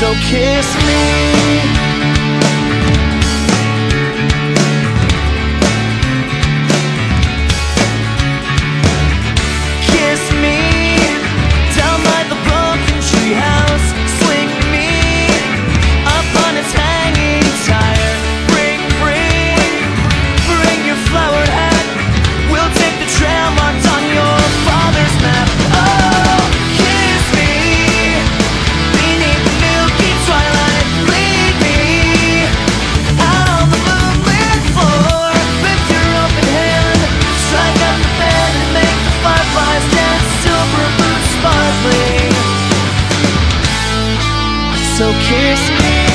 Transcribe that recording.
So kiss me. So kiss me.